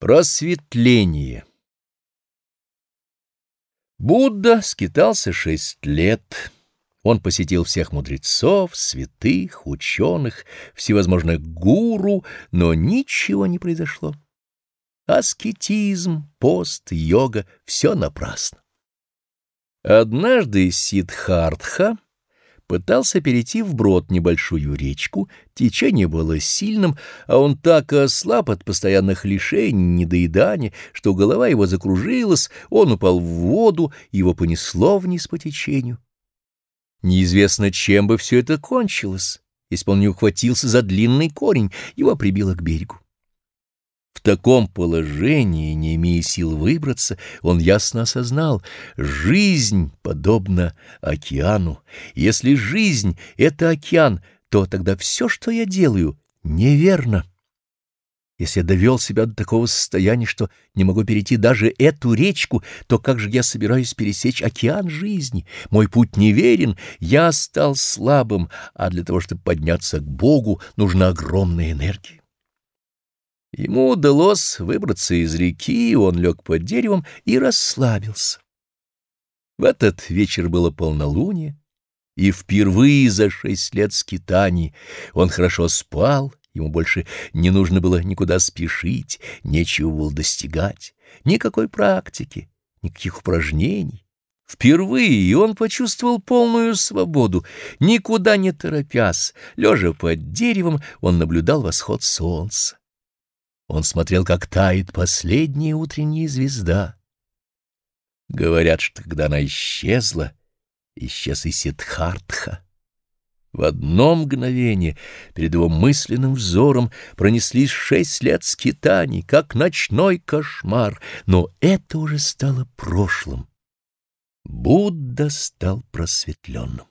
Просветление Будда скитался шесть лет. Он посетил всех мудрецов, святых, ученых, всевозможных гуру, но ничего не произошло. Аскетизм, пост, йога — все напрасно. Однажды Сиддхартха пытался перейти вброд небольшую речку, течение было сильным, а он так ослаб от постоянных лишений, недоедания, что голова его закружилась, он упал в воду, его понесло вниз по течению. Неизвестно, чем бы все это кончилось, если бы он не ухватился за длинный корень, его прибило к берегу. В таком положении, не имея сил выбраться, он ясно осознал, жизнь подобна океану. Если жизнь — это океан, то тогда все, что я делаю, неверно. Если я довел себя до такого состояния, что не могу перейти даже эту речку, то как же я собираюсь пересечь океан жизни? Мой путь неверен, я стал слабым, а для того, чтобы подняться к Богу, нужна огромная энергия. Ему удалось выбраться из реки, он лег под деревом и расслабился. В этот вечер было полнолуние, и впервые за шесть лет скитаний он хорошо спал, ему больше не нужно было никуда спешить, нечего было достигать, никакой практики, никаких упражнений. Впервые он почувствовал полную свободу, никуда не торопясь, лежа под деревом, он наблюдал восход солнца. Он смотрел, как тает последняя утренняя звезда. Говорят, что когда она исчезла, исчез и Сиддхартха. В одно мгновение перед его мысленным взором пронеслись шесть лет скитаний, как ночной кошмар, но это уже стало прошлым. Будда стал просветленным.